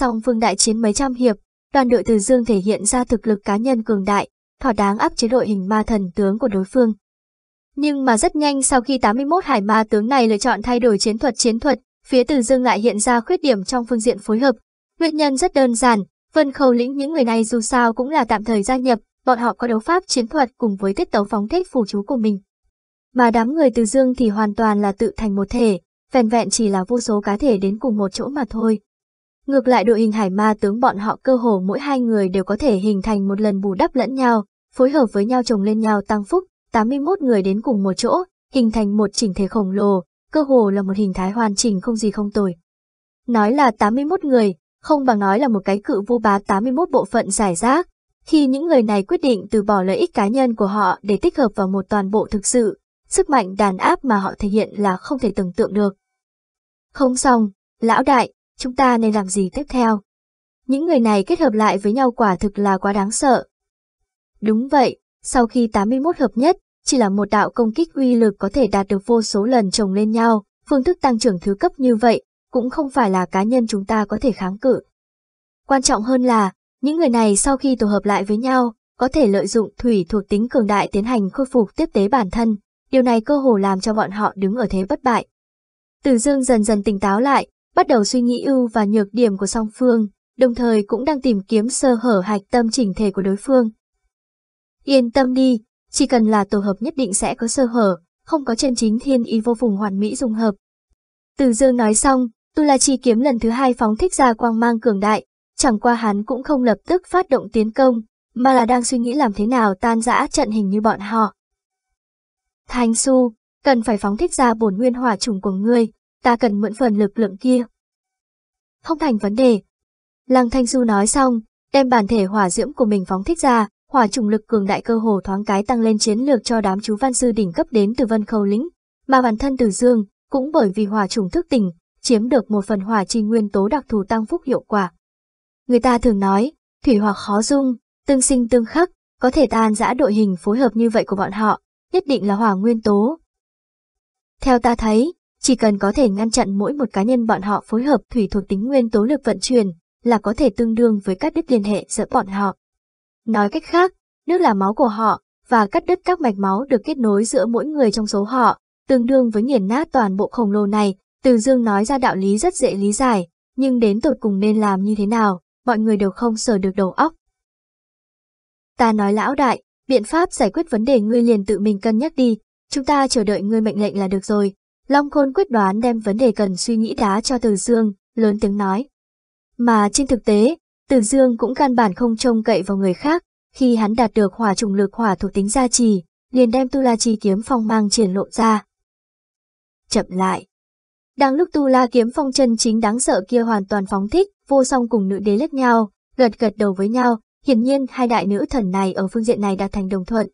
Song phương đại chiến mấy trăm hiệp, đoàn đội Từ Dương thể hiện ra thực lực cá nhân cường đại, thỏa đáng áp chế đội hình ma thần tướng của đối phương. Nhưng mà rất nhanh sau khi 81 hải ma tướng này lựa chọn thay đổi chiến thuật chiến thuật, phía Từ Dương lại hiện ra khuyết điểm trong phương diện phối hợp. Nguyên nhân rất đơn giản, Vân Khâu lĩnh những người này dù sao cũng là tạm thời gia nhập, bọn họ có đấu pháp chiến thuật cùng với tiết tấu phóng thích phù chú của mình. Mà đám người Từ Dương thì hoàn toàn là tự thành một thể, vẹn vẹn chỉ là vô số cá thể đến cùng một chỗ mà thôi. Ngược lại đội hình hải ma tướng bọn họ cơ hồ mỗi hai người đều có thể hình thành một lần bù đắp lẫn nhau, phối hợp với nhau chồng lên nhau tăng phúc, 81 người đến cùng một chỗ, hình thành một chỉnh thể khổng lồ, cơ hồ là một hình thái hoàn chỉnh không gì không tồi. Nói là 81 người, không bằng nói là một cái cự vu bá 81 bộ phận giải rác. Khi những người này quyết định từ bỏ lợi ích cá nhân của họ để tích hợp vào một toàn bộ thực sự, sức mạnh đàn áp mà họ thể hiện là không thể tưởng tượng được. Không xong, lão đại, chúng ta nên làm gì tiếp theo? Những người này kết hợp lại với nhau quả thực là quá đáng sợ. Đúng vậy, sau khi 81 hợp nhất, chỉ là một đạo công kích uy lực có thể đạt được vô số lần chồng lên nhau, phương thức tăng trưởng thứ cấp như vậy, cũng không phải là cá nhân chúng ta có thể kháng cự. Quan trọng hơn là, những người này sau khi tổ hợp lại với nhau, có thể lợi dụng thủy thuộc tính cường đại tiến hành khôi phục tiếp tế bản thân, điều này cơ hồ làm cho bọn họ đứng ở thế bất bại. Từ dương dần dần tỉnh táo lại, bắt đầu suy nghĩ ưu và nhược điểm của song phương, đồng thời cũng đang tìm kiếm sơ hở hạch tâm chỉnh thể của đối phương. Yên tâm đi, chỉ cần là tổ hợp nhất định sẽ có sơ hở, không có chân chính thiên y vô phùng hoàn mỹ dung hợp. Từ dương nói xong, Tu La Chi kiếm lần thứ hai phóng thích ra quang mang cường đại, chẳng qua hắn cũng không lập tức phát động tiến công, mà là đang suy nghĩ làm thế nào tan rã trận hình như bọn họ. Thanh Su, cần phải phóng thích ra bổn nguyên hỏa trùng của ngươi, ta cần mượn phần lực lượng kia. Không thành vấn đề. Lăng Thanh Du nói xong, đem bản thể hỏa diễm của mình phóng thích ra, hỏa trùng lực cường đại cơ hồ thoáng cái tăng lên chiến lược cho đám chú văn sư đỉnh cấp đến từ vân khâu lĩnh, mà bản thân từ dương, cũng bởi vì hỏa trùng thức tỉnh, chiếm được một phần hỏa chi nguyên tố đặc thù tăng phúc hiệu quả. Người ta thường nói, thủy hỏa khó dung, tương sinh tương khắc, có thể tan giã đội hình phối hợp như vậy của bọn họ, nhất định là hỏa nguyên tố. Theo ta thấy, chỉ cần có thể ngăn chặn mỗi một cá nhân bọn họ phối hợp thủy thuộc tính nguyên tố lực vận chuyển, là có thể tương đương với cắt đứt liên hệ giữa bọn họ. Nói cách khác, nước là máu của họ, và cắt đứt các mạch máu được kết nối giữa mỗi người trong số họ, tương đương với nghiền nát toàn bộ khổng lồ này, từ dương nói ra đạo lý rất dễ lý giải, nhưng đến tột cùng nên làm như thế nào, mọi người đều không sờ được đầu óc. Ta nói lão đại, biện pháp giải quyết vấn đề ngươi liền tự mình cân nhắc đi, chúng ta chờ đợi ngươi mệnh lệnh là được rồi. Long Khôn quyết đoán đem vấn đề cần suy nghĩ đá cho Từ Dương, lớn tiếng nói. Mà trên thực tế, Từ Dương cũng căn bản không trông cậy vào người khác, khi hắn đạt được hỏa trùng lực hỏa thuộc tính gia trì, liền đem Tu La Chi kiếm phong mang triển lộ ra. Chậm lại. Đang lúc Tu La kiếm phong chân chính đáng sợ kia hoàn toàn phóng thích, vô song cùng nữ đế lướt nhau, gật gật đầu với nhau, hiển nhiên hai đại nữ thần này ở phương diện này đạt thành đồng thuận.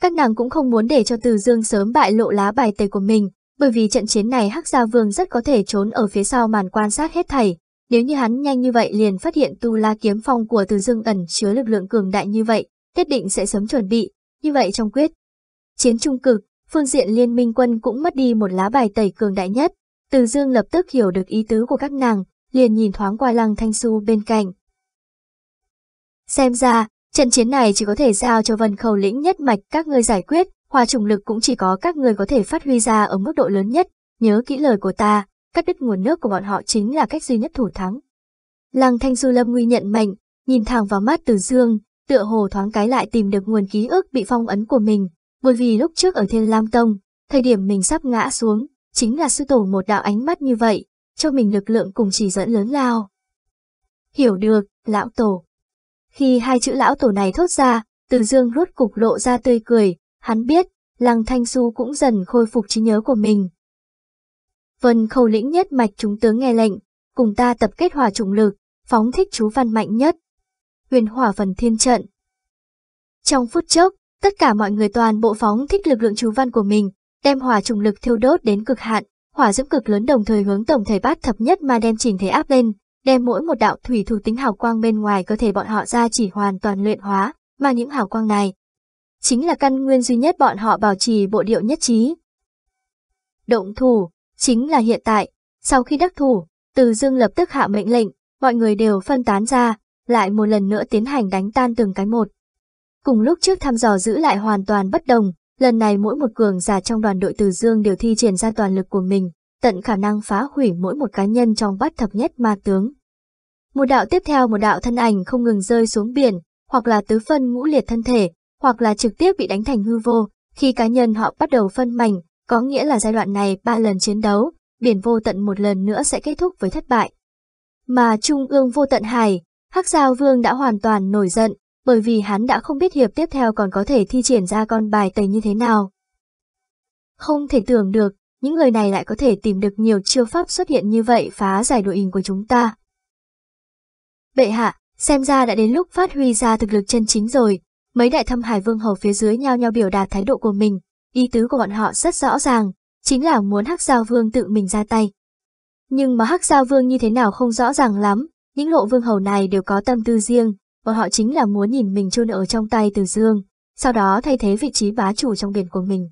Các nàng cũng không muốn để cho Từ Dương sớm bại lộ lá bài tây của mình, bởi vì trận chiến này Hắc Gia Vương rất có thể trốn ở phía sau màn quan sát hết thảy. Nếu như hắn nhanh như vậy liền phát hiện Tu La kiếm phong của Từ Dương ẩn chứa lực lượng cường đại như vậy, nhất định sẽ sớm chuẩn bị, như vậy trong quyết. Chiến trung cực, phương diện liên minh quân cũng mất đi một lá bài tẩy cường đại nhất. Từ Dương lập tức hiểu được ý tứ của các nàng, liền nhìn thoáng qua Lăng Thanh Su bên cạnh. Xem ra, trận chiến này chỉ có thể giao cho Vân Khẩu lĩnh nhất mạch các ngươi giải quyết, hòa trùng lực cũng chỉ có các người có thể phát huy ra ở mức độ lớn nhất, nhớ kỹ lời của ta, cắt đứt nguồn nước của bọn họ chính là cách duy nhất thủ thắng. Lăng Thanh Du Lâm Nguy nhận mệnh, nhìn thẳng vào mắt Từ Dương, tựa hồ thoáng cái lại tìm được nguồn ký ức bị phong ấn của mình, bởi vì lúc trước ở Thiên Lam Tông, thời điểm mình sắp ngã xuống, chính là sư tổ một đạo ánh mắt như vậy, cho mình lực lượng cùng chỉ dẫn lớn lao. Hiểu được, lão tổ. Khi hai chữ lão tổ này thốt ra, Từ Dương rốt cục lộ ra tươi cười, hắn biết, Lăng Thanh Su cũng dần khôi phục trí nhớ của mình. Vân khâu lĩnh nhất mạch chúng tướng nghe lệnh, cùng ta tập kết hỏa trùng lực, phóng thích chú văn mạnh nhất. Huyền hỏa phần thiên trận. Trong phút chốc, tất cả mọi người toàn bộ phóng thích lực lượng chú văn của mình, đem hỏa trùng lực thiêu đốt đến cực hạn, hỏa diễm cực lớn đồng thời hướng tổng thể bát thập nhất mà đem chỉnh thể áp lên, đem mỗi một đạo thủy thủ tính hào quang bên ngoài cơ thể bọn họ ra chỉ hoàn toàn luyện hóa, mà những hào quang này chính là căn nguyên duy nhất bọn họ bảo trì bộ điệu nhất trí. Động thủ, chính là hiện tại, sau khi đắc thủ, Từ Dương lập tức hạ mệnh lệnh, mọi người đều phân tán ra, lại một lần nữa tiến hành đánh tan từng cái một. Cùng lúc trước thăm dò giữ lại hoàn toàn bất đồng, lần này mỗi một cường giả trong đoàn đội Từ Dương đều thi triển ra toàn lực của mình, tận khả năng phá hủy mỗi một cá nhân trong bát thập nhất ma tướng. Một đạo tiếp theo một đạo thân ảnh không ngừng rơi xuống biển, hoặc là tứ phân ngũ liệt thân thể, hoặc là trực tiếp bị đánh thành hư vô, khi cá nhân họ bắt đầu phân mảnh, có nghĩa là giai đoạn này ba lần chiến đấu, biển vô tận một lần nữa sẽ kết thúc với thất bại. Mà Trung ương vô tận hải, Hắc Giao Vương đã hoàn toàn nổi giận, bởi vì hắn đã không biết hiệp tiếp theo còn có thể thi triển ra con bài tẩy như thế nào. Không thể tưởng được, những người này lại có thể tìm được nhiều chiêu pháp xuất hiện như vậy phá giải đội hình của chúng ta. Bệ hạ, xem ra đã đến lúc phát huy ra thực lực chân chính rồi, mấy đại thâm hải vương hầu phía dưới nhau nhau biểu đạt thái độ của mình, ý tứ của bọn họ rất rõ ràng, chính là muốn Hắc Giao Vương tự mình ra tay. Nhưng mà Hắc Giao Vương như thế nào không rõ ràng lắm, những lộ vương hầu này đều có tâm tư riêng, bọn họ chính là muốn nhìn mình chôn ở trong tay Từ Dương, sau đó thay thế vị trí bá chủ trong biển của mình.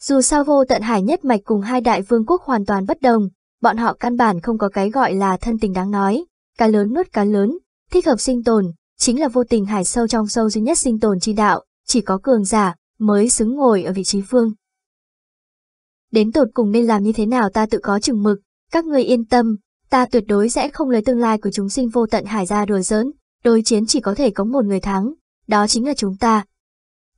Dù sao vô tận hải nhất mạch cùng hai đại vương quốc hoàn toàn bất đồng, bọn họ căn bản không có cái gọi là thân tình đáng nói, cá lớn nuốt cá lớn, thích hợp sinh tồn, chính là vô tình hải sâu trong sâu duy nhất sinh tồn chi đạo, chỉ có cường giả mới xứng ngồi ở vị trí vương. Đến tột cùng nên làm như thế nào ta tự có chừng mực, các người yên tâm, ta tuyệt đối sẽ không lấy tương lai của chúng sinh vô tận hải ra đùa giỡn, đối chiến chỉ có thể có một người thắng, đó chính là chúng ta.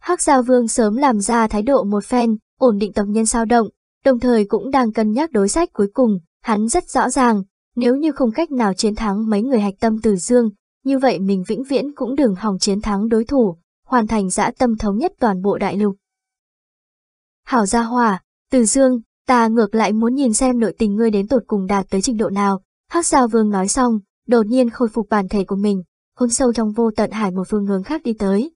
Hắc Giao Vương sớm làm ra thái độ một phen, ổn định tâm nhân sao động, đồng thời cũng đang cân nhắc đối sách cuối cùng, hắn rất rõ ràng, nếu như không cách nào chiến thắng mấy người hạch tâm từ dương, như vậy mình vĩnh viễn cũng đừng hòng chiến thắng đối thủ, hoàn thành dã tâm thống nhất toàn bộ đại lục. Hảo gia hòa, từ dương, ta ngược lại muốn nhìn xem nội tình ngươi đến tột cùng đạt tới trình độ nào, Hắc Giao Vương nói xong, đột nhiên khôi phục bản thể của mình, hôn sâu trong vô tận hải một phương hướng khác đi tới.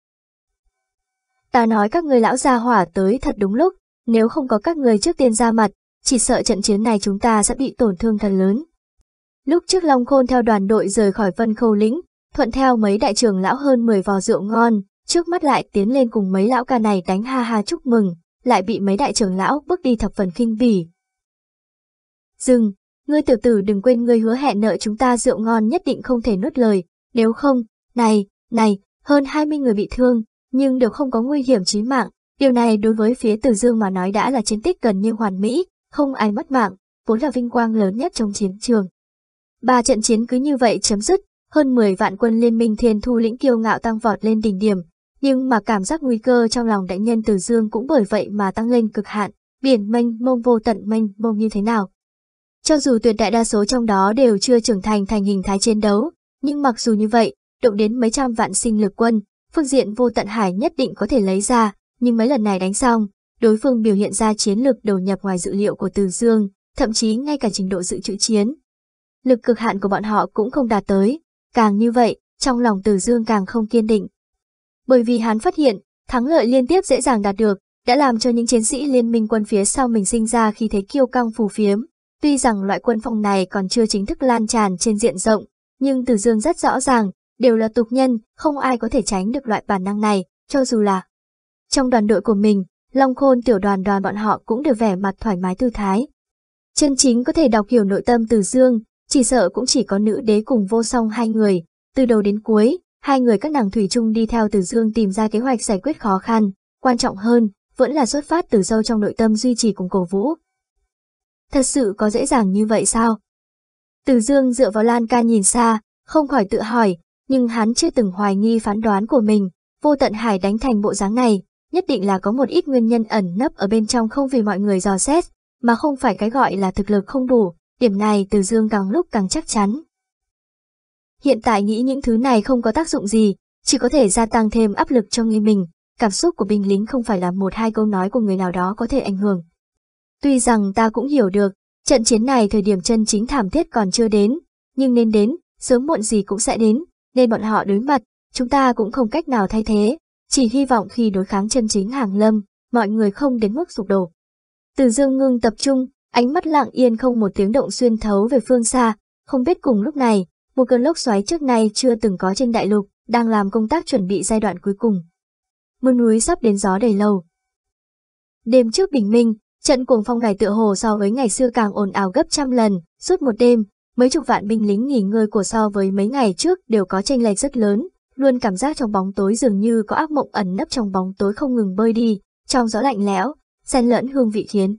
Ta nói các người lão gia hỏa tới thật đúng lúc, nếu không có các người trước tiên ra mặt, chỉ sợ trận chiến này chúng ta sẽ bị tổn thương thật lớn. Lúc trước Long Khôn theo đoàn đội rời khỏi Vân Khâu Lĩnh, thuận theo mấy đại trưởng lão hơn 10 vò rượu ngon, trước mắt lại tiến lên cùng mấy lão ca này đánh ha ha chúc mừng, lại bị mấy đại trưởng lão bước đi thập phần khinh bỉ. Dừng, ngươi tiểu tử đừng quên ngươi hứa hẹn nợ chúng ta rượu ngon nhất định không thể nuốt lời, nếu không, này, này, hơn 20 người bị thương, nhưng đều không có nguy hiểm chí mạng, điều này đối với phía Từ Dương mà nói đã là chiến tích gần như hoàn mỹ, không ai mất mạng, vốn là vinh quang lớn nhất trong chiến trường. Ba trận chiến cứ như vậy chấm dứt, hơn 10 vạn quân liên minh thiên thu lĩnh kiêu ngạo tăng vọt lên đỉnh điểm, nhưng mà cảm giác nguy cơ trong lòng đại nhân Từ Dương cũng bởi vậy mà tăng lên cực hạn, biển mênh mông vô tận mênh mông như thế nào. Cho dù tuyệt đại đa số trong đó đều chưa trưởng thành thành hình thái chiến đấu, nhưng mặc dù như vậy, động đến mấy trăm vạn sinh lực quân, phương diện vô tận hải nhất định có thể lấy ra, nhưng mấy lần này đánh xong, đối phương biểu hiện ra chiến lực đầu nhập ngoài dự liệu của Từ Dương, thậm chí ngay cả trình độ dự trữ chiến. Lực cực hạn của bọn họ cũng không đạt tới, càng như vậy, trong lòng Từ Dương càng không kiên định. Bởi vì hắn phát hiện, thắng lợi liên tiếp dễ dàng đạt được, đã làm cho những chiến sĩ liên minh quân phía sau mình sinh ra khi thấy kiêu căng phù phiếm. Tuy rằng loại quân phong này còn chưa chính thức lan tràn trên diện rộng, nhưng Từ Dương rất rõ ràng, đều là tục nhân, không ai có thể tránh được loại bản năng này, cho dù là trong đoàn đội của mình, Long Khôn tiểu đoàn đoàn bọn họ cũng đều vẻ mặt thoải mái tư thái. Chân chính có thể đọc hiểu nội tâm Từ Dương, chỉ sợ cũng chỉ có nữ đế cùng vô song hai người, từ đầu đến cuối, hai người các nàng thủy chung đi theo Từ Dương tìm ra kế hoạch giải quyết khó khăn, quan trọng hơn, vẫn là xuất phát từ sâu trong nội tâm duy trì cùng cổ vũ. Thật sự có dễ dàng như vậy sao? Từ Dương dựa vào lan can nhìn xa, không khỏi tự hỏi, nhưng hắn chưa từng hoài nghi phán đoán của mình, vô tận hải đánh thành bộ dáng này, nhất định là có một ít nguyên nhân ẩn nấp ở bên trong không vì mọi người dò xét, mà không phải cái gọi là thực lực không đủ, điểm này từ dương càng lúc càng chắc chắn. Hiện tại nghĩ những thứ này không có tác dụng gì, chỉ có thể gia tăng thêm áp lực cho người mình, cảm xúc của binh lính không phải là một hai câu nói của người nào đó có thể ảnh hưởng. Tuy rằng ta cũng hiểu được, trận chiến này thời điểm chân chính thảm thiết còn chưa đến, nhưng nên đến, sớm muộn gì cũng sẽ đến, nên bọn họ đối mặt, chúng ta cũng không cách nào thay thế, chỉ hy vọng khi đối kháng chân chính hàng lâm, mọi người không đến mức sụp đổ. Từ dương ngưng tập trung, ánh mắt lặng yên không một tiếng động xuyên thấu về phương xa, không biết cùng lúc này, một cơn lốc xoáy trước nay chưa từng có trên đại lục, đang làm công tác chuẩn bị giai đoạn cuối cùng. Mưa núi sắp đến gió đầy lâu. Đêm trước bình minh, trận cuồng phong này tựa hồ so với ngày xưa càng ồn ào gấp trăm lần, suốt một đêm, mấy chục vạn binh lính nghỉ ngơi của so với mấy ngày trước đều có tranh lệch rất lớn, luôn cảm giác trong bóng tối dường như có ác mộng ẩn nấp trong bóng tối không ngừng bơi đi, trong gió lạnh lẽo, xen lẫn hương vị khiến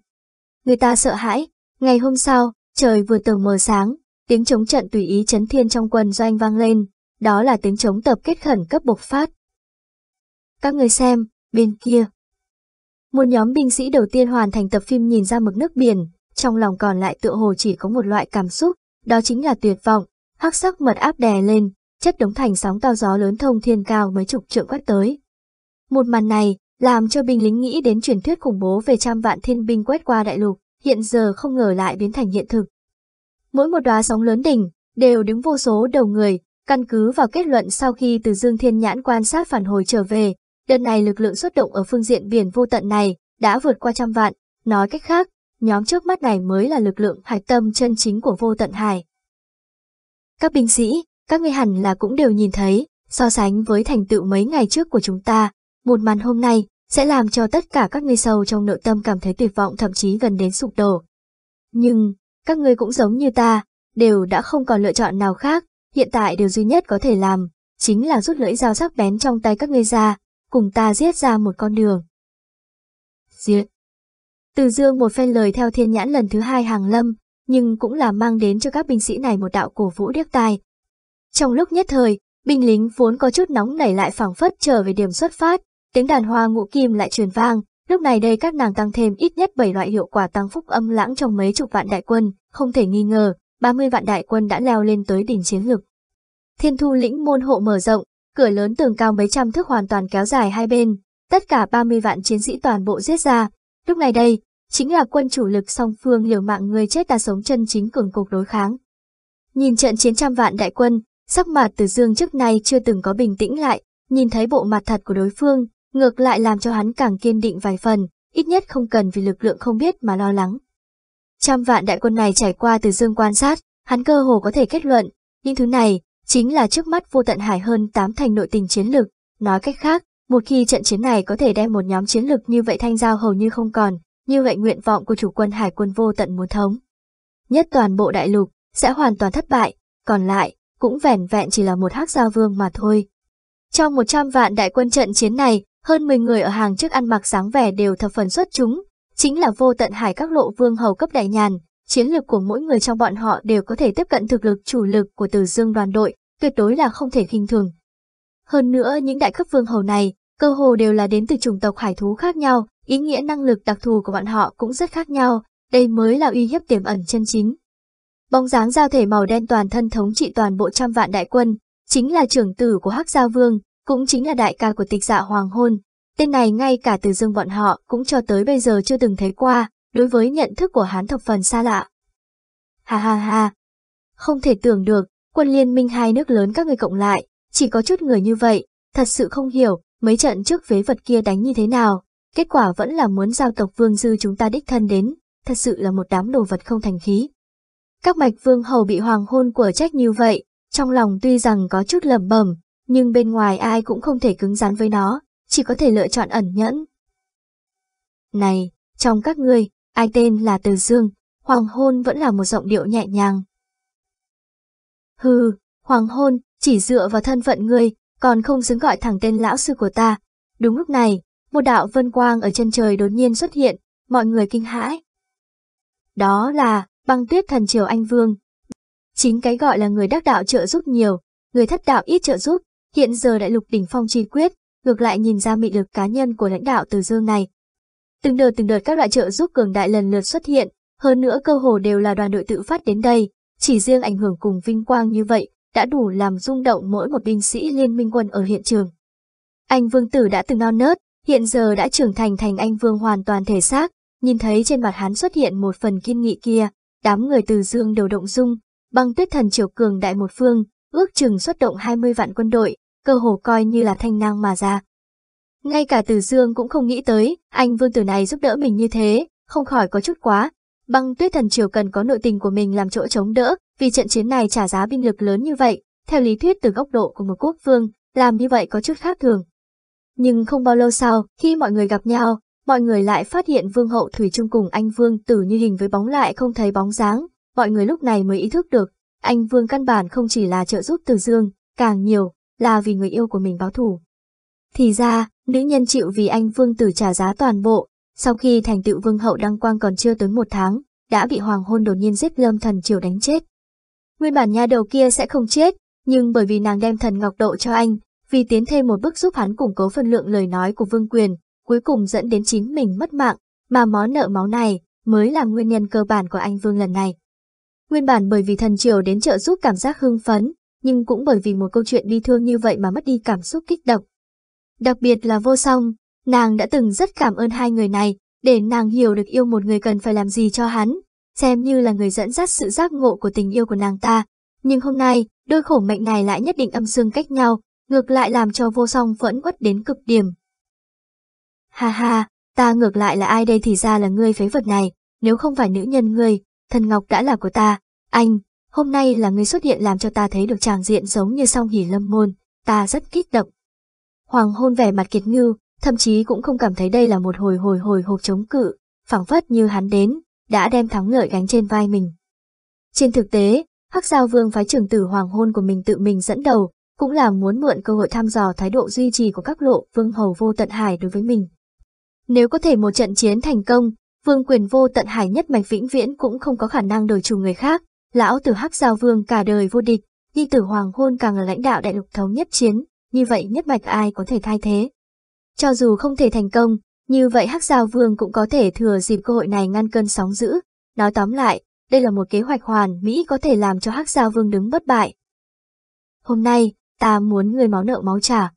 người ta sợ hãi. Ngày hôm sau, trời vừa tờ mờ sáng, tiếng chống trận tùy ý chấn thiên trong quân doanh vang lên, đó là tiếng chống tập kết khẩn cấp bộc phát. Các người xem, bên kia. Một nhóm binh sĩ đầu tiên hoàn thành tập phim nhìn ra mực nước biển, trong lòng còn lại tựa hồ chỉ có một loại cảm xúc, đó chính là tuyệt vọng, hắc sắc mật áp đè lên, chất đống thành sóng to gió lớn thông thiên cao mấy chục trượng quét tới. Một màn này, làm cho binh lính nghĩ đến truyền thuyết khủng bố về trăm vạn thiên binh quét qua đại lục, hiện giờ không ngờ lại biến thành hiện thực. Mỗi một đóa sóng lớn đỉnh, đều đứng vô số đầu người, căn cứ vào kết luận sau khi từ Dương Thiên Nhãn quan sát phản hồi trở về, đợt này lực lượng xuất động ở phương diện biển vô tận này đã vượt qua trăm vạn, nói cách khác, nhóm trước mắt này mới là lực lượng hải tâm chân chính của vô tận hải. Các binh sĩ, các ngươi hẳn là cũng đều nhìn thấy, so sánh với thành tựu mấy ngày trước của chúng ta, một màn hôm nay sẽ làm cho tất cả các ngươi sâu trong nội tâm cảm thấy tuyệt vọng thậm chí gần đến sụp đổ. Nhưng, các ngươi cũng giống như ta, đều đã không còn lựa chọn nào khác, hiện tại điều duy nhất có thể làm, chính là rút lưỡi dao sắc bén trong tay các ngươi ra, cùng ta giết ra một con đường. Giết. Từ dương một phen lời theo thiên nhãn lần thứ hai hàng lâm, nhưng cũng là mang đến cho các binh sĩ này một đạo cổ vũ điếc tai. Trong lúc nhất thời, binh lính vốn có chút nóng nảy lại phảng phất trở về điểm xuất phát, tiếng đàn hoa ngũ kim lại truyền vang, lúc này đây các nàng tăng thêm ít nhất 7 loại hiệu quả tăng phúc âm lãng trong mấy chục vạn đại quân, không thể nghi ngờ, 30 vạn đại quân đã leo lên tới đỉnh chiến lực. Thiên thu lĩnh môn hộ mở rộng, cửa lớn tường cao mấy trăm thước hoàn toàn kéo dài hai bên, tất cả 30 vạn chiến sĩ toàn bộ giết ra. Lúc này đây, chính là quân chủ lực song phương liều mạng người chết ta sống chân chính cường cục đối kháng. Nhìn trận chiến trăm vạn đại quân, sắc mặt từ dương trước nay chưa từng có bình tĩnh lại, nhìn thấy bộ mặt thật của đối phương, ngược lại làm cho hắn càng kiên định vài phần, ít nhất không cần vì lực lượng không biết mà lo lắng. Trăm vạn đại quân này trải qua từ dương quan sát, hắn cơ hồ có thể kết luận, những thứ này chính là trước mắt vô tận hải hơn tám thành nội tình chiến lực, nói cách khác, một khi trận chiến này có thể đem một nhóm chiến lực như vậy thanh giao hầu như không còn, như vậy nguyện vọng của chủ quân hải quân vô tận muốn thống. Nhất toàn bộ đại lục, sẽ hoàn toàn thất bại, còn lại, cũng vẻn vẹn chỉ là một hắc giao vương mà thôi. Trong 100 vạn đại quân trận chiến này, hơn 10 người ở hàng trước ăn mặc sáng vẻ đều thập phần xuất chúng, chính là vô tận hải các lộ vương hầu cấp đại nhàn, chiến lược của mỗi người trong bọn họ đều có thể tiếp cận thực lực chủ lực của Từ Dương đoàn đội, tuyệt đối là không thể khinh thường. Hơn nữa những đại cấp vương hầu này, cơ hồ đều là đến từ chủng tộc hải thú khác nhau, ý nghĩa năng lực đặc thù của bọn họ cũng rất khác nhau, đây mới là uy hiếp tiềm ẩn chân chính. Bóng dáng giao thể màu đen toàn thân thống trị toàn bộ trăm vạn đại quân, chính là trưởng tử của Hắc Giao Vương, cũng chính là đại ca của tịch dạ hoàng hôn. Tên này ngay cả từ dương bọn họ cũng cho tới bây giờ chưa từng thấy qua, đối với nhận thức của hắn thập phần xa lạ. Ha ha ha, không thể tưởng được, quân liên minh hai nước lớn các người cộng lại, chỉ có chút người như vậy, thật sự không hiểu, mấy trận trước phế vật kia đánh như thế nào, kết quả vẫn là muốn giao tộc vương dư chúng ta đích thân đến, thật sự là một đám đồ vật không thành khí. Các mạch vương hầu bị hoàng hôn của trách như vậy, trong lòng tuy rằng có chút lầm bẩm, nhưng bên ngoài ai cũng không thể cứng rắn với nó, chỉ có thể lựa chọn ẩn nhẫn. Này, trong các ngươi, ai tên là Từ Dương, hoàng hôn vẫn là một giọng điệu nhẹ nhàng. Hừ, hoàng hôn, chỉ dựa vào thân phận ngươi, còn không xứng gọi thẳng tên lão sư của ta. Đúng lúc này, một đạo vân quang ở chân trời đột nhiên xuất hiện, mọi người kinh hãi. Đó là băng tuyết thần triều anh vương. Chính cái gọi là người đắc đạo trợ giúp nhiều, người thất đạo ít trợ giúp, hiện giờ đại lục đỉnh phong chi quyết, ngược lại nhìn ra mị lực cá nhân của lãnh đạo từ dương này. Từng đợt từng đợt các loại trợ giúp cường đại lần lượt xuất hiện, hơn nữa cơ hồ đều là đoàn đội tự phát đến đây, chỉ riêng ảnh hưởng cùng vinh quang như vậy, đã đủ làm rung động mỗi một binh sĩ liên minh quân ở hiện trường. Anh Vương Tử đã từng non nớt, hiện giờ đã trưởng thành thành anh Vương hoàn toàn thể xác, nhìn thấy trên mặt hắn xuất hiện một phần kiên nghị kia, đám người từ dương đều động dung, băng tuyết thần triều cường đại một phương, ước chừng xuất động 20 vạn quân đội, cơ hồ coi như là thanh năng mà ra. Ngay cả Từ Dương cũng không nghĩ tới, anh vương tử này giúp đỡ mình như thế, không khỏi có chút quá. Băng tuyết thần triều cần có nội tình của mình làm chỗ chống đỡ, vì trận chiến này trả giá binh lực lớn như vậy, theo lý thuyết từ góc độ của một quốc vương, làm như vậy có chút khác thường. Nhưng không bao lâu sau, khi mọi người gặp nhau, mọi người lại phát hiện vương hậu Thủy Trung cùng anh vương tử như hình với bóng lại không thấy bóng dáng, mọi người lúc này mới ý thức được, anh Vương căn bản không chỉ là trợ giúp Từ Dương, càng nhiều là vì người yêu của mình báo thù. Thì ra, nữ nhân chịu vì anh Vương Tử trả giá toàn bộ, sau khi thành tựu Vương Hậu đăng quang còn chưa tới một tháng, đã bị hoàng hôn đột nhiên giết lâm thần triều đánh chết. Nguyên bản nha đầu kia sẽ không chết, nhưng bởi vì nàng đem thần ngọc độ cho anh, vì tiến thêm một bước giúp hắn củng cố phân lượng lời nói của vương quyền, cuối cùng dẫn đến chính mình mất mạng, mà món nợ máu này mới là nguyên nhân cơ bản của anh Vương lần này. Nguyên bản bởi vì thần triều đến trợ giúp cảm giác hưng phấn, nhưng cũng bởi vì một câu chuyện bi thương như vậy mà mất đi cảm xúc kích động. Đặc biệt là vô song, nàng đã từng rất cảm ơn hai người này, để nàng hiểu được yêu một người cần phải làm gì cho hắn, xem như là người dẫn dắt sự giác ngộ của tình yêu của nàng ta. Nhưng hôm nay, đôi khổ mệnh này lại nhất định âm dương cách nhau, ngược lại làm cho vô song vẫn quất đến cực điểm. Ha ha, ta ngược lại là ai đây thì ra là ngươi phế vật này, nếu không phải nữ nhân ngươi, thần ngọc đã là của ta. Anh, hôm nay là người xuất hiện làm cho ta thấy được tràng diện giống như song hỉ lâm môn, ta rất kích động. Hoàng hôn vẻ mặt kiệt ngưu, thậm chí cũng không cảm thấy đây là một hồi hồi hồi hộp chống cự, phảng phất như hắn đến, đã đem thắng lợi gánh trên vai mình. Trên thực tế, Hắc Giao Vương phái trưởng tử hoàng hôn của mình tự mình dẫn đầu, cũng là muốn mượn cơ hội thăm dò thái độ duy trì của các lộ vương hầu vô tận hải đối với mình. Nếu có thể một trận chiến thành công, vương quyền vô tận hải nhất mạch vĩnh viễn cũng không có khả năng đổi chủ người khác, lão tử Hắc Giao Vương cả đời vô địch, nhi tử hoàng hôn càng là lãnh đạo đại lục thống nhất chiến, như vậy nhất mạch ai có thể thay thế. Cho dù không thể thành công, như vậy Hắc Giao Vương cũng có thể thừa dịp cơ hội này ngăn cơn sóng dữ. Nói tóm lại, đây là một kế hoạch hoàn mỹ có thể làm cho Hắc Giao Vương đứng bất bại. Hôm nay, ta muốn người máu nợ máu trả.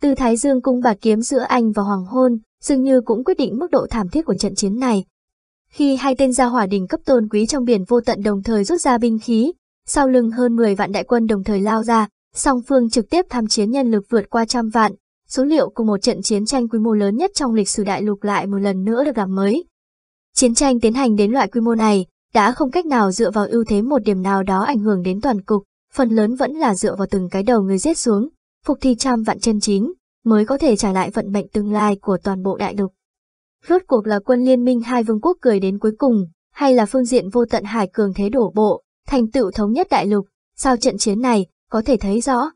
Từ Thái Dương cung bạt kiếm giữa anh và Hoàng Hôn, dường như cũng quyết định mức độ thảm thiết của trận chiến này. Khi hai tên gia hỏa đỉnh cấp tôn quý trong biển vô tận đồng thời rút ra binh khí, sau lưng hơn 10 vạn đại quân đồng thời lao ra, song phương trực tiếp tham chiến nhân lực vượt qua trăm vạn, số liệu của một trận chiến tranh quy mô lớn nhất trong lịch sử đại lục lại một lần nữa được làm mới. Chiến tranh tiến hành đến loại quy mô này, đã không cách nào dựa vào ưu thế một điểm nào đó ảnh hưởng đến toàn cục, phần lớn vẫn là dựa vào từng cái đầu người giết xuống, phục thi trăm vạn chân chính, mới có thể trả lại vận mệnh tương lai của toàn bộ đại lục. Rốt cuộc là quân liên minh hai vương quốc cười đến cuối cùng, hay là phương diện vô tận hải cường thế đổ bộ, thành tựu thống nhất đại lục, sau trận chiến này, có thể thấy rõ.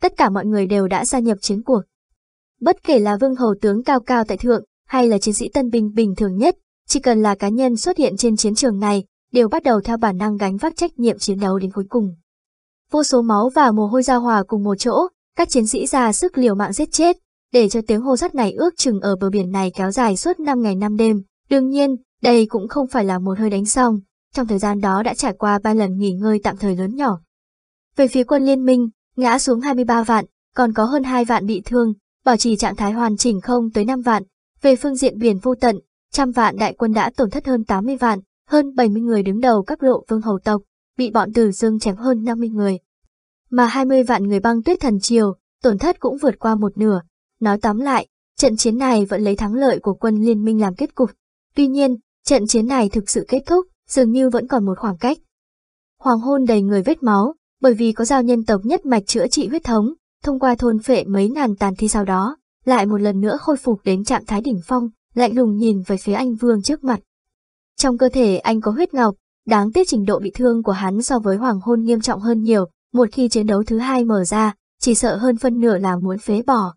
Tất cả mọi người đều đã gia nhập chiến cuộc. Bất kể là vương hầu tướng cao cao tại thượng, hay là chiến sĩ tân binh bình thường nhất, chỉ cần là cá nhân xuất hiện trên chiến trường này, đều bắt đầu theo bản năng gánh vác trách nhiệm chiến đấu đến cuối cùng. Vô số máu và mồ hôi ra hòa cùng một chỗ, các chiến sĩ ra sức liều mạng giết chết, để cho tiếng hô sắt này ước chừng ở bờ biển này kéo dài suốt 5 ngày 5 đêm. Đương nhiên, đây cũng không phải là một hơi đánh xong, trong thời gian đó đã trải qua ba lần nghỉ ngơi tạm thời lớn nhỏ. Về phía quân liên minh, ngã xuống 23 vạn, còn có hơn 2 vạn bị thương, bảo trì trạng thái hoàn chỉnh không tới 5 vạn. Về phương diện biển vô tận, trăm vạn đại quân đã tổn thất hơn 80 vạn, hơn 70 người đứng đầu các lộ vương hầu tộc, bị bọn Tử Dương chém hơn 50 người. Mà 20 vạn người băng tuyết thần triều, tổn thất cũng vượt qua một nửa. Nói tóm lại, trận chiến này vẫn lấy thắng lợi của quân liên minh làm kết cục. Tuy nhiên, trận chiến này thực sự kết thúc, dường như vẫn còn một khoảng cách. Hoàng hôn đầy người vết máu, bởi vì có giao nhân tộc nhất mạch chữa trị huyết thống, thông qua thôn phệ mấy ngàn tàn thi sau đó, lại một lần nữa khôi phục đến trạng thái đỉnh phong, lạnh lùng nhìn về phía anh Vương trước mặt. Trong cơ thể anh có huyết ngọc, đáng tiếc trình độ bị thương của hắn so với hoàng hôn nghiêm trọng hơn nhiều, một khi chiến đấu thứ hai mở ra, chỉ sợ hơn phân nửa là muốn phế bỏ.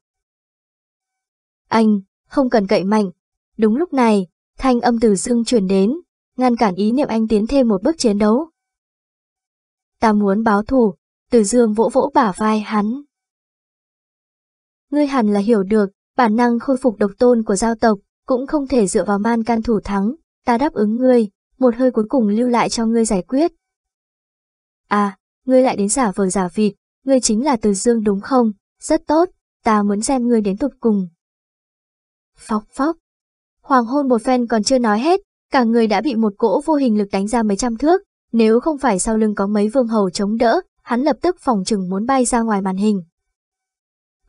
Anh, không cần cậy mạnh. Đúng lúc này, thanh âm từ dương truyền đến, ngăn cản ý niệm anh tiến thêm một bước chiến đấu. Ta muốn báo thù, từ dương vỗ vỗ bả vai hắn. Ngươi hẳn là hiểu được, bản năng khôi phục độc tôn của giao tộc, cũng không thể dựa vào man can thủ thắng, ta đáp ứng ngươi, một hơi cuối cùng lưu lại cho ngươi giải quyết. À, ngươi lại đến giả vờ giả vịt, ngươi chính là Từ Dương đúng không? Rất tốt, ta muốn xem ngươi đến tụt cùng. Phóc phóc. Hoàng hôn một phen còn chưa nói hết, cả người đã bị một cỗ vô hình lực đánh ra mấy trăm thước, nếu không phải sau lưng có mấy vương hầu chống đỡ, hắn lập tức phòng chừng muốn bay ra ngoài màn hình.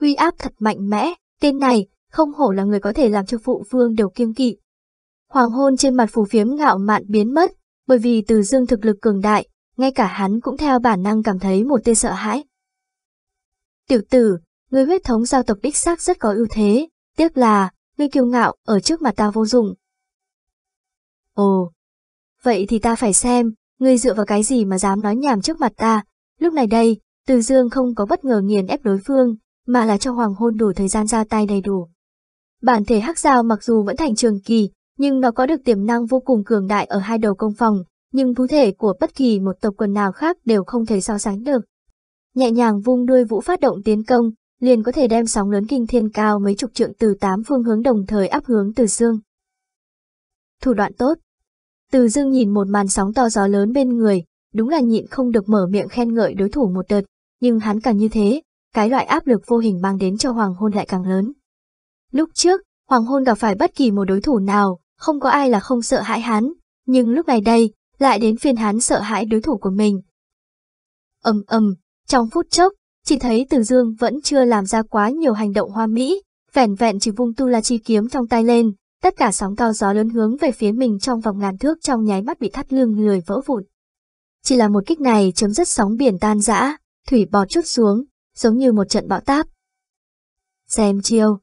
Huy áp thật mạnh mẽ, tên này, không hổ là người có thể làm cho phụ vương đều kiêng kỵ. Hoàng hôn trên mặt phù phiếm ngạo mạn biến mất, bởi vì từ dương thực lực cường đại, ngay cả hắn cũng theo bản năng cảm thấy một tia sợ hãi. Tiểu tử, người huyết thống giao tộc đích xác rất có ưu thế, tiếc là, ngươi kiêu ngạo ở trước mặt ta vô dụng. Ồ, vậy thì ta phải xem, ngươi dựa vào cái gì mà dám nói nhảm trước mặt ta? Lúc này đây, Từ Dương không có bất ngờ nghiền ép đối phương, mà là cho hoàng hôn đủ thời gian ra tay đầy đủ. Bản thể hắc giao mặc dù vẫn thành trường kỳ, nhưng nó có được tiềm năng vô cùng cường đại ở hai đầu công phòng, nhưng thú thể của bất kỳ một tộc quần nào khác đều không thể so sánh được. Nhẹ nhàng vung đuôi vũ phát động tiến công, liền có thể đem sóng lớn kinh thiên cao mấy chục trượng từ tám phương hướng đồng thời áp hướng từ dương. Thủ đoạn tốt. Từ dương nhìn một màn sóng to gió lớn bên người, đúng là nhịn không được mở miệng khen ngợi đối thủ một đợt, nhưng hắn càng như thế, cái loại áp lực vô hình mang đến cho hoàng hôn lại càng lớn. Lúc trước, hoàng hôn gặp phải bất kỳ một đối thủ nào, không có ai là không sợ hãi hắn, nhưng lúc này đây, lại đến phiên hắn sợ hãi đối thủ của mình. ầm ầm, trong phút chốc, chỉ thấy Từ Dương vẫn chưa làm ra quá nhiều hành động hoa mỹ, vẻn vẹn chỉ vung tu la chi kiếm trong tay lên, tất cả sóng cao gió lớn hướng về phía mình trong vòng ngàn thước trong nháy mắt bị thắt lưng lười vỡ vụn. Chỉ là một kích này chấm dứt sóng biển tan rã, thủy bọt chút xuống, giống như một trận bão táp. Xem chiêu.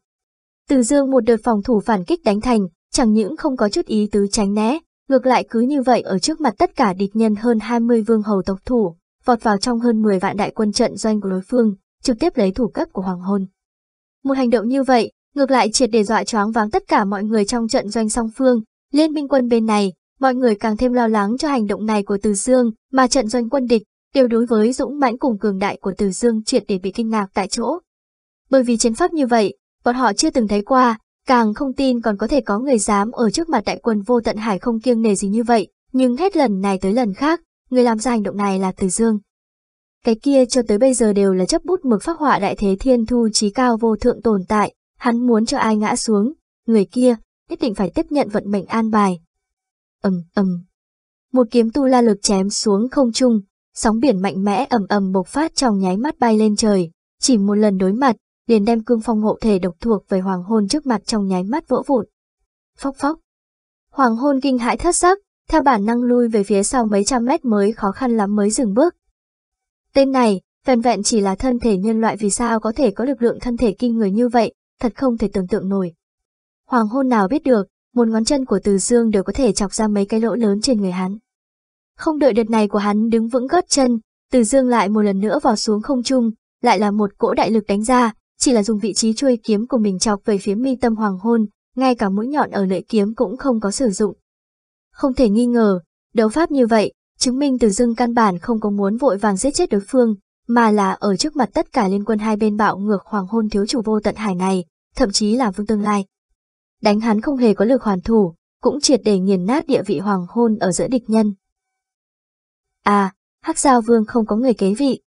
Từ Dương một đợt phòng thủ phản kích đánh thành, chẳng những không có chút ý tứ tránh né, ngược lại cứ như vậy ở trước mặt tất cả địch nhân hơn 20 vương hầu tộc thủ, vọt vào trong hơn 10 vạn đại quân trận doanh của đối phương, trực tiếp lấy thủ cấp của hoàng hôn. Một hành động như vậy, ngược lại triệt để dọa choáng váng tất cả mọi người trong trận doanh song phương, liên minh quân bên này, mọi người càng thêm lo lắng cho hành động này của Từ Dương, mà trận doanh quân địch, đều đối với dũng mãnh cùng cường đại của Từ Dương triệt để bị kinh ngạc tại chỗ. Bởi vì chiến pháp như vậy, bọn họ chưa từng thấy qua, càng không tin còn có thể có người dám ở trước mặt đại quân vô tận hải không kiêng nề gì như vậy, nhưng hết lần này tới lần khác, người làm ra hành động này là Từ Dương. Cái kia cho tới bây giờ đều là chấp bút mực phác họa đại thế thiên thu trí cao vô thượng tồn tại, hắn muốn cho ai ngã xuống, người kia nhất định phải tiếp nhận vận mệnh an bài. ầm ầm, một kiếm tu la lực chém xuống không trung, sóng biển mạnh mẽ ầm ầm bộc phát trong nháy mắt bay lên trời, chỉ một lần đối mặt, liền đem cương phong hộ thể độc thuộc về hoàng hôn trước mặt trong nháy mắt vỡ vụn. Phóc phóc. Hoàng hôn kinh hãi thất sắc, theo bản năng lui về phía sau mấy trăm mét mới khó khăn lắm mới dừng bước. Tên này, vẹn vẹn chỉ là thân thể nhân loại vì sao có thể có lực lượng thân thể kinh người như vậy, thật không thể tưởng tượng nổi. Hoàng hôn nào biết được, một ngón chân của Từ Dương đều có thể chọc ra mấy cái lỗ lớn trên người hắn. Không đợi đợt này của hắn đứng vững gót chân, Từ Dương lại một lần nữa vào xuống không trung, lại là một cỗ đại lực đánh ra, chỉ là dùng vị trí chuôi kiếm của mình chọc về phía mi tâm hoàng hôn, ngay cả mũi nhọn ở lưỡi kiếm cũng không có sử dụng. Không thể nghi ngờ, đấu pháp như vậy, chứng minh từ dưng căn bản không có muốn vội vàng giết chết đối phương, mà là ở trước mặt tất cả liên quân hai bên bạo ngược hoàng hôn thiếu chủ vô tận hải này, thậm chí là vương tương lai. Đánh hắn không hề có lực hoàn thủ, cũng triệt để nghiền nát địa vị hoàng hôn ở giữa địch nhân. À, Hắc Giao Vương không có người kế vị.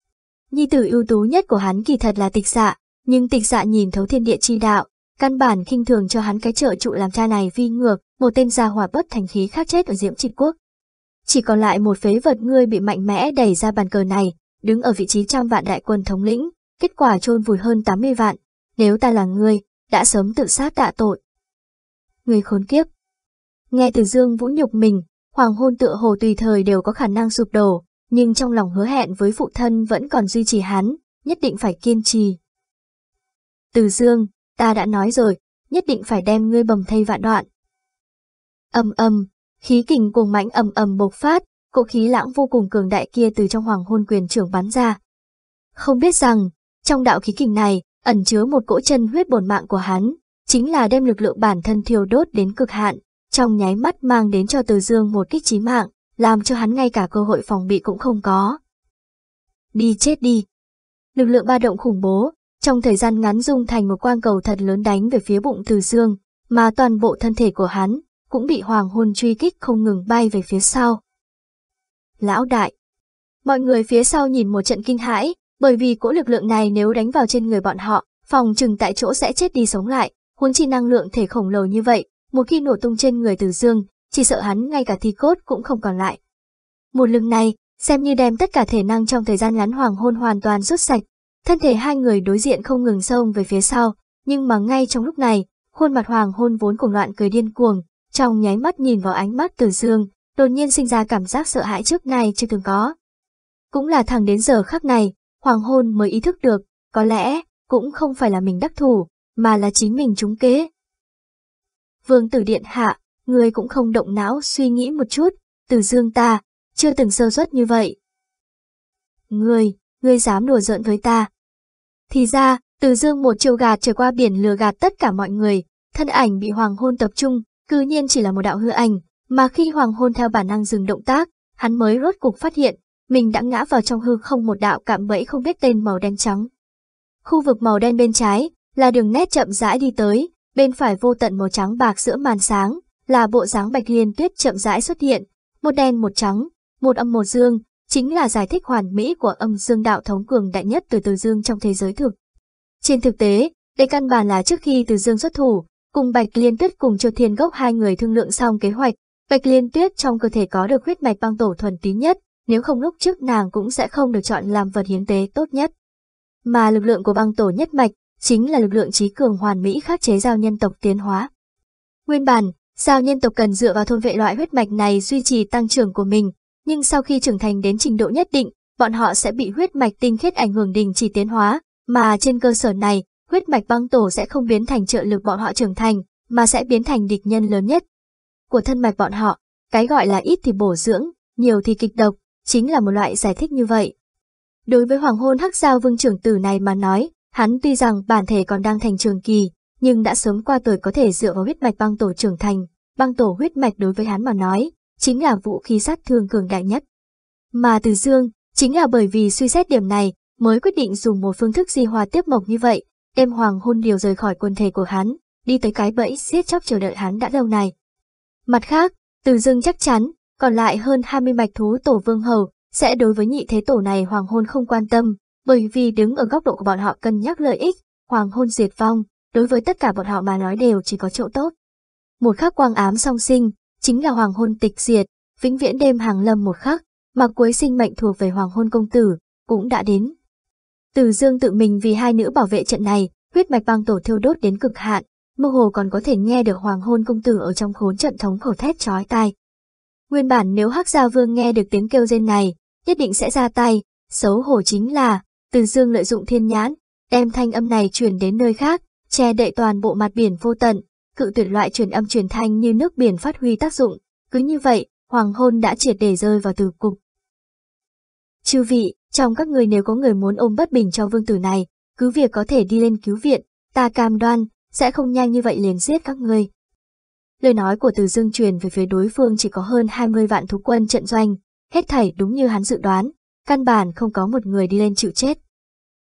Nhi tử ưu tú nhất của hắn kỳ thật là tịch dạ, nhưng tịch dạ nhìn thấu thiên địa chi đạo, căn bản khinh thường cho hắn cái trợ trụ làm cha này vi ngược, một tên gia hỏa bất thành khí khác chết ở diễm trịch quốc. Chỉ còn lại một phế vật ngươi bị mạnh mẽ đẩy ra bàn cờ này, đứng ở vị trí trăm vạn đại quân thống lĩnh, kết quả chôn vùi hơn 80 vạn. Nếu ta là ngươi, đã sớm tự sát tạ tội. Người khốn kiếp. Nghe từ dương vũ nhục mình, hoàng hôn tựa hồ tùy thời đều có khả năng sụp đổ, nhưng trong lòng hứa hẹn với phụ thân vẫn còn duy trì hắn, nhất định phải kiên trì. Từ dương, ta đã nói rồi, nhất định phải đem ngươi bầm thay vạn đoạn. Âm âm, khí kình cuồng mãnh ầm ầm bộc phát, cỗ khí lãng vô cùng cường đại kia từ trong hoàng hôn quyền trưởng bắn ra. Không biết rằng, trong đạo khí kình này, ẩn chứa một cỗ chân huyết bổn mạng của hắn, chính là đem lực lượng bản thân thiêu đốt đến cực hạn, trong nháy mắt mang đến cho Từ Dương một kích chí mạng, làm cho hắn ngay cả cơ hội phòng bị cũng không có. Đi chết đi. Lực lượng ba động khủng bố, trong thời gian ngắn dung thành một quang cầu thật lớn đánh về phía bụng Từ Dương, mà toàn bộ thân thể của hắn cũng bị hoàng hôn truy kích không ngừng bay về phía sau. Lão đại! Mọi người phía sau nhìn một trận kinh hãi, bởi vì cỗ lực lượng này nếu đánh vào trên người bọn họ, phòng chừng tại chỗ sẽ chết đi sống lại, huống chi năng lượng thể khổng lồ như vậy, một khi nổ tung trên người Từ Dương, chỉ sợ hắn ngay cả thi cốt cũng không còn lại. Một lực này, xem như đem tất cả thể năng trong thời gian ngắn hoàng hôn hoàn toàn rút sạch, Thân thể hai người đối diện không ngừng xông về phía sau, nhưng mà ngay trong lúc này, khuôn mặt hoàng hôn vốn cuồng loạn cười điên cuồng, trong nháy mắt nhìn vào ánh mắt từ dương, đột nhiên sinh ra cảm giác sợ hãi trước nay chưa từng có. Cũng là thẳng đến giờ khắc này, hoàng hôn mới ý thức được, có lẽ, cũng không phải là mình đắc thủ, mà là chính mình trúng kế. Vương tử điện hạ, người cũng không động não suy nghĩ một chút, từ dương ta, chưa từng sơ suất như vậy. Người, ngươi dám đùa giỡn với ta. Thì ra, từ dương một chiều gạt trở qua biển lừa gạt tất cả mọi người, thân ảnh bị hoàng hôn tập trung, cư nhiên chỉ là một đạo hư ảnh, mà khi hoàng hôn theo bản năng dừng động tác, hắn mới rốt cục phát hiện, mình đã ngã vào trong hư không một đạo cạm bẫy không biết tên màu đen trắng. Khu vực màu đen bên trái, là đường nét chậm rãi đi tới, bên phải vô tận màu trắng bạc giữa màn sáng, là bộ dáng bạch liên tuyết chậm rãi xuất hiện, một đen một trắng, một âm một dương, chính là giải thích hoàn mỹ của âm dương đạo thống cường đại nhất từ từ dương trong thế giới thực. Trên thực tế, đây căn bản là trước khi từ dương xuất thủ, cùng Bạch Liên Tuyết cùng Triều Thiên Gốc hai người thương lượng xong kế hoạch, Bạch Liên Tuyết trong cơ thể có được huyết mạch băng tổ thuần tín nhất, nếu không lúc trước nàng cũng sẽ không được chọn làm vật hiến tế tốt nhất. Mà lực lượng của băng tổ nhất mạch chính là lực lượng trí cường hoàn mỹ khắc chế giao nhân tộc tiến hóa. Nguyên bản, giao nhân tộc cần dựa vào thôn vệ loại huyết mạch này duy trì tăng trưởng của mình, nhưng sau khi trưởng thành đến trình độ nhất định, bọn họ sẽ bị huyết mạch tinh khiết ảnh hưởng đình chỉ tiến hóa, mà trên cơ sở này, huyết mạch băng tổ sẽ không biến thành trợ lực bọn họ trưởng thành, mà sẽ biến thành địch nhân lớn nhất. Của thân mạch bọn họ, cái gọi là ít thì bổ dưỡng, nhiều thì kịch độc, chính là một loại giải thích như vậy. Đối với hoàng hôn hắc giao vương trưởng tử này mà nói, hắn tuy rằng bản thể còn đang thành trường kỳ, nhưng đã sớm qua tuổi có thể dựa vào huyết mạch băng tổ trưởng thành, băng tổ huyết mạch đối với hắn mà nói, chính là vũ khí sát thương cường đại nhất. Mà từ dương, chính là bởi vì suy xét điểm này, mới quyết định dùng một phương thức di hòa tiếp mộc như vậy, đem hoàng hôn điều rời khỏi quần thể của hắn, đi tới cái bẫy giết chóc chờ đợi hắn đã lâu này. Mặt khác, từ dương chắc chắn, còn lại hơn 20 mạch thú tổ vương hầu, sẽ đối với nhị thế tổ này hoàng hôn không quan tâm, bởi vì đứng ở góc độ của bọn họ cân nhắc lợi ích, hoàng hôn diệt vong, đối với tất cả bọn họ mà nói đều chỉ có chỗ tốt. Một khắc quang ám song sinh, chính là hoàng hôn tịch diệt, vĩnh viễn đêm hàng lâm một khắc, mà cuối sinh mệnh thuộc về hoàng hôn công tử, cũng đã đến. Từ dương tự mình vì hai nữ bảo vệ trận này, huyết mạch băng tổ thiêu đốt đến cực hạn, mơ hồ còn có thể nghe được hoàng hôn công tử ở trong khốn trận thống khẩu thét chói tai. Nguyên bản nếu Hắc Gia Vương nghe được tiếng kêu rên này, nhất định sẽ ra tay, xấu hổ chính là, từ dương lợi dụng thiên nhãn, đem thanh âm này truyền đến nơi khác, che đậy toàn bộ mặt biển vô tận, cự tuyệt loại truyền âm truyền thanh như nước biển phát huy tác dụng, cứ như vậy, hoàng hôn đã triệt để rơi vào từ cục. Chư vị, trong các người nếu có người muốn ôm bất bình cho vương tử này, cứ việc có thể đi lên cứu viện, ta cam đoan, sẽ không nhanh như vậy liền giết các ngươi. Lời nói của Từ Dương truyền về phía đối phương chỉ có hơn 20 vạn thú quân trận doanh, hết thảy đúng như hắn dự đoán, căn bản không có một người đi lên chịu chết.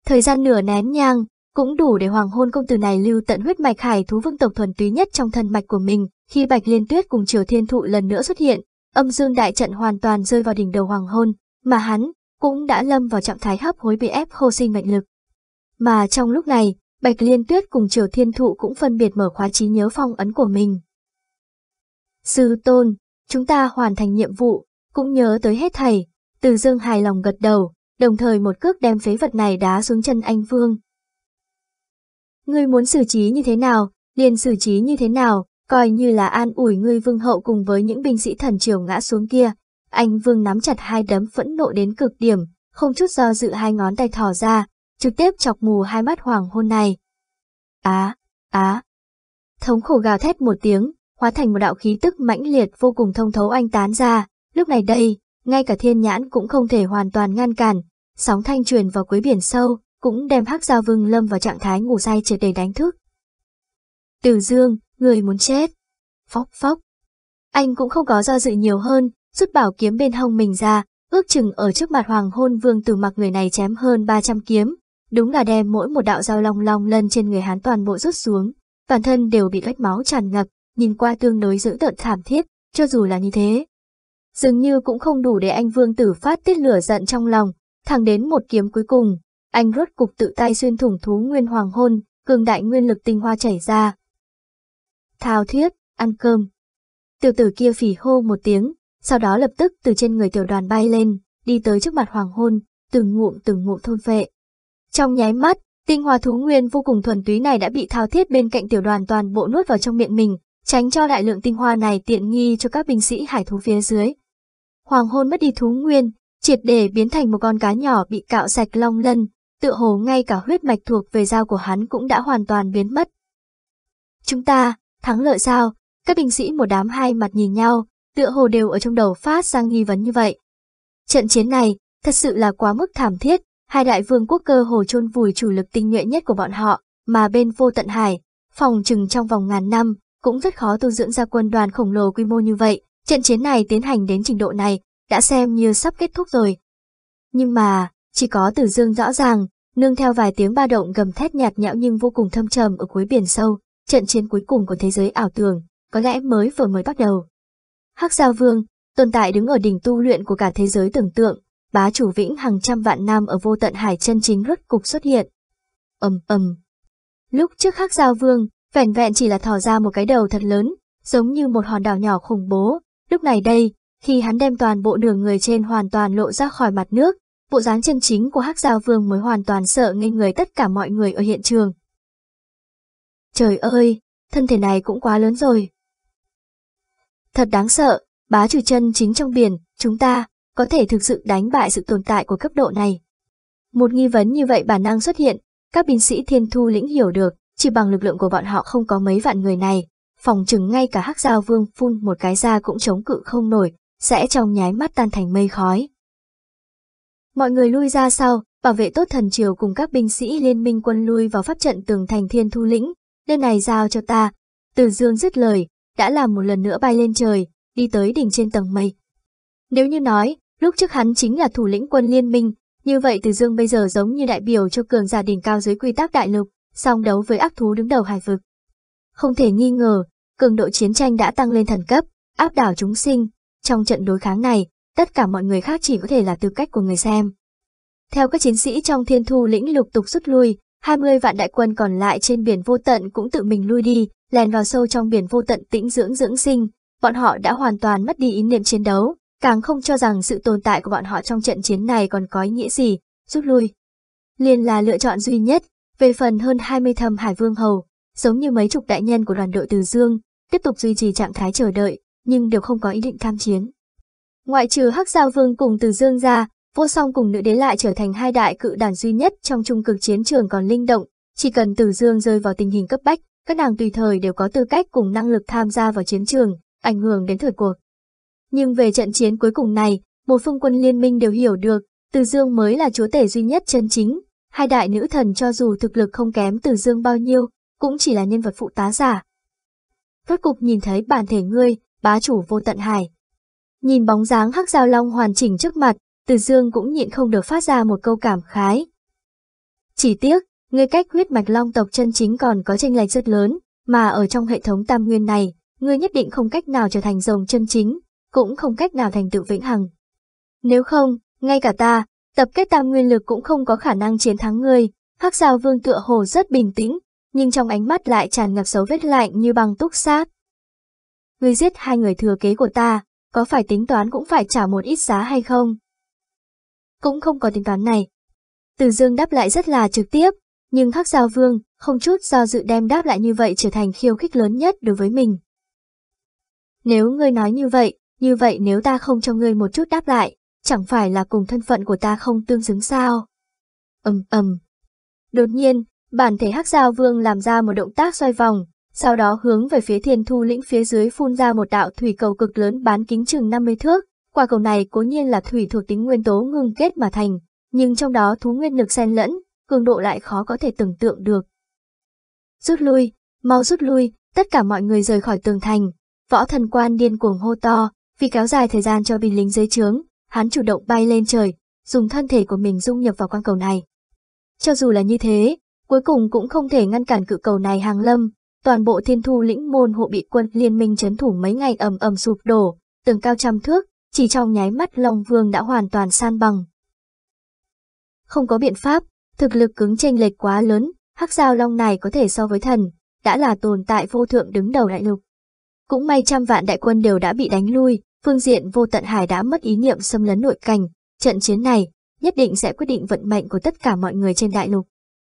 Thời gian nửa nén nhang, cũng đủ để hoàng hôn công tử này lưu tận huyết mạch hải thú vương tộc thuần túy nhất trong thân mạch của mình, khi Bạch Liên Tuyết cùng Triều Thiên Thụ lần nữa xuất hiện, âm dương đại trận hoàn toàn rơi vào đỉnh đầu hoàng hôn, mà hắn cũng đã lâm vào trạng thái hấp hối bị ép khô sinh mệnh lực. Mà trong lúc này, Bạch Liên Tuyết cùng Triều Thiên Thụ cũng phân biệt mở khóa trí nhớ phong ấn của mình. Sư Tôn, chúng ta hoàn thành nhiệm vụ, cũng nhớ tới hết thầy, từ dương hài lòng gật đầu, đồng thời một cước đem phế vật này đá xuống chân anh Vương. Ngươi muốn xử trí như thế nào, liền xử trí như thế nào, coi như là an ủi ngươi vương hậu cùng với những binh sĩ thần triều ngã xuống kia. Anh Vương nắm chặt hai đấm phẫn nộ đến cực điểm, không chút do dự hai ngón tay thò ra, trực tiếp chọc mù hai mắt hoàng hôn này. Á, á. Thống khổ gào thét một tiếng, hóa thành một đạo khí tức mãnh liệt vô cùng thông thấu anh tán ra, lúc này đây, ngay cả thiên nhãn cũng không thể hoàn toàn ngăn cản, sóng thanh truyền vào cuối biển sâu, cũng đem hắc giao vương lâm vào trạng thái ngủ say triệt để đánh thức. Từ dương, người muốn chết. Phóc phóc. Anh cũng không có do dự nhiều hơn, rút bảo kiếm bên hông mình ra, ước chừng ở trước mặt hoàng hôn vương từ mặc người này chém hơn 300 kiếm, đúng là đem mỗi một đạo dao long long lân trên người hắn toàn bộ rút xuống, toàn thân đều bị vết máu tràn ngập, nhìn qua tương đối dữ tợn thảm thiết, cho dù là như thế. Dường như cũng không đủ để anh vương tử phát tiết lửa giận trong lòng, thẳng đến một kiếm cuối cùng, anh rốt cục tự tay xuyên thủng thú nguyên hoàng hôn, cường đại nguyên lực tinh hoa chảy ra. Thao thuyết, ăn cơm. Tiểu tử kia phỉ hô một tiếng, sau đó lập tức từ trên người tiểu đoàn bay lên, đi tới trước mặt hoàng hôn, từng ngụm từng ngụm thôn phệ. Trong nháy mắt, tinh hoa thú nguyên vô cùng thuần túy này đã bị thao thiết bên cạnh tiểu đoàn toàn bộ nuốt vào trong miệng mình, tránh cho đại lượng tinh hoa này tiện nghi cho các binh sĩ hải thú phía dưới. Hoàng hôn mất đi thú nguyên, triệt để biến thành một con cá nhỏ bị cạo sạch long lân, tựa hồ ngay cả huyết mạch thuộc về dao của hắn cũng đã hoàn toàn biến mất. Chúng ta, thắng lợi sao? Các binh sĩ một đám hai mặt nhìn nhau, tựa hồ đều ở trong đầu phát sang nghi vấn như vậy. Trận chiến này, thật sự là quá mức thảm thiết, hai đại vương quốc cơ hồ chôn vùi chủ lực tinh nhuệ nhất của bọn họ, mà bên vô tận hải, phòng trừng trong vòng ngàn năm, cũng rất khó tu dưỡng ra quân đoàn khổng lồ quy mô như vậy. Trận chiến này tiến hành đến trình độ này, đã xem như sắp kết thúc rồi. Nhưng mà, chỉ có Tử Dương rõ ràng, nương theo vài tiếng ba động gầm thét nhạt nhẽo nhưng vô cùng thâm trầm ở cuối biển sâu, trận chiến cuối cùng của thế giới ảo tưởng, có lẽ mới vừa mới bắt đầu. Hắc Giao Vương, tồn tại đứng ở đỉnh tu luyện của cả thế giới tưởng tượng, bá chủ vĩnh hàng trăm vạn năm ở vô tận hải chân chính rốt cục xuất hiện. ầm ầm. Lúc trước Hắc Giao Vương, vẻn vẹn chỉ là thò ra một cái đầu thật lớn, giống như một hòn đảo nhỏ khủng bố. Lúc này đây, khi hắn đem toàn bộ đường người trên hoàn toàn lộ ra khỏi mặt nước, bộ dáng chân chính của Hắc Giao Vương mới hoàn toàn sợ ngây người tất cả mọi người ở hiện trường. Trời ơi, thân thể này cũng quá lớn rồi. Thật đáng sợ, bá chủ chân chính trong biển, chúng ta, có thể thực sự đánh bại sự tồn tại của cấp độ này. Một nghi vấn như vậy bản năng xuất hiện, các binh sĩ thiên thu lĩnh hiểu được, chỉ bằng lực lượng của bọn họ không có mấy vạn người này, phòng chừng ngay cả hắc giao vương phun một cái ra cũng chống cự không nổi, sẽ trong nháy mắt tan thành mây khói. Mọi người lui ra sau, bảo vệ tốt thần triều cùng các binh sĩ liên minh quân lui vào pháp trận tường thành thiên thu lĩnh, nơi này giao cho ta. Từ dương dứt lời, đã làm một lần nữa bay lên trời, đi tới đỉnh trên tầng mây. Nếu như nói, lúc trước hắn chính là thủ lĩnh quân liên minh, như vậy Từ Dương bây giờ giống như đại biểu cho cường giả đỉnh cao dưới quy tắc đại lục, song đấu với ác thú đứng đầu hải vực. Không thể nghi ngờ, cường độ chiến tranh đã tăng lên thần cấp, áp đảo chúng sinh. Trong trận đối kháng này, tất cả mọi người khác chỉ có thể là tư cách của người xem. Theo các chiến sĩ trong thiên thu lĩnh lục tục rút lui, 20 vạn đại quân còn lại trên biển vô tận cũng tự mình lui đi, lèn vào sâu trong biển vô tận tĩnh dưỡng dưỡng sinh. Bọn họ đã hoàn toàn mất đi ý niệm chiến đấu, càng không cho rằng sự tồn tại của bọn họ trong trận chiến này còn có ý nghĩa gì, rút lui. Liền là lựa chọn duy nhất, về phần hơn 20 thâm hải vương hầu, giống như mấy chục đại nhân của đoàn đội Từ Dương, tiếp tục duy trì trạng thái chờ đợi, nhưng đều không có ý định tham chiến. Ngoại trừ Hắc Giao Vương cùng Từ Dương ra, vô song cùng nữ đế lại trở thành hai đại cự đàn duy nhất trong trung cực chiến trường còn linh động, chỉ cần Từ Dương rơi vào tình hình cấp bách, các nàng tùy thời đều có tư cách cùng năng lực tham gia vào chiến trường, ảnh hưởng đến thời cuộc. Nhưng về trận chiến cuối cùng này, một phương quân liên minh đều hiểu được, Từ Dương mới là chúa tể duy nhất chân chính. Hai đại nữ thần cho dù thực lực không kém Từ Dương bao nhiêu, cũng chỉ là nhân vật phụ tá giả. Rốt cục nhìn thấy bản thể ngươi, bá chủ vô tận hải. Nhìn bóng dáng hắc giao long hoàn chỉnh trước mặt, Từ Dương cũng nhịn không được phát ra một câu cảm khái. Chỉ tiếc, ngươi cách huyết mạch long tộc chân chính còn có tranh lệch rất lớn, mà ở trong hệ thống tam nguyên này, ngươi nhất định không cách nào trở thành rồng chân chính, cũng không cách nào thành tựu vĩnh hằng. Nếu không, ngay cả ta, tập kết tam nguyên lực cũng không có khả năng chiến thắng ngươi. Hắc Giao Vương tựa hồ rất bình tĩnh, nhưng trong ánh mắt lại tràn ngập dấu vết lạnh như băng túc sát. Ngươi giết hai người thừa kế của ta, có phải tính toán cũng phải trả một ít giá hay không? Cũng không có tính toán này. Từ Dương đáp lại rất là trực tiếp, nhưng Hắc Giao Vương không chút do dự đem đáp lại như vậy trở thành khiêu khích lớn nhất đối với mình. Nếu ngươi nói như vậy, như vậy nếu ta không cho ngươi một chút đáp lại, chẳng phải là cùng thân phận của ta không tương xứng sao? ầm ầm. Đột nhiên, bản thể Hắc Giao Vương làm ra một động tác xoay vòng, sau đó hướng về phía thiên thu lĩnh phía dưới phun ra một đạo thủy cầu cực lớn bán kính chừng 50 thước. Quả cầu này cố nhiên là thủy thuộc tính nguyên tố ngưng kết mà thành, nhưng trong đó thú nguyên lực xen lẫn, cường độ lại khó có thể tưởng tượng được. Rút lui, mau rút lui, tất cả mọi người rời khỏi tường thành. Võ thần quan điên cuồng hô to, vì kéo dài thời gian cho binh lính dưới trướng, hắn chủ động bay lên trời, dùng thân thể của mình dung nhập vào quan cầu này. Cho dù là như thế, cuối cùng cũng không thể ngăn cản cự cầu này hàng lâm, toàn bộ thiên thu lĩnh môn hộ bị quân liên minh chấn thủ mấy ngày ầm ầm sụp đổ, tường cao trăm thước, chỉ trong nháy mắt Long Vương đã hoàn toàn san bằng. Không có biện pháp, thực lực cứng chênh lệch quá lớn, hắc giao long này có thể so với thần, đã là tồn tại vô thượng đứng đầu đại lục. Cũng may trăm vạn đại quân đều đã bị đánh lui, phương diện vô tận hải đã mất ý niệm xâm lấn nội cảnh, trận chiến này nhất định sẽ quyết định vận mệnh của tất cả mọi người trên đại lục.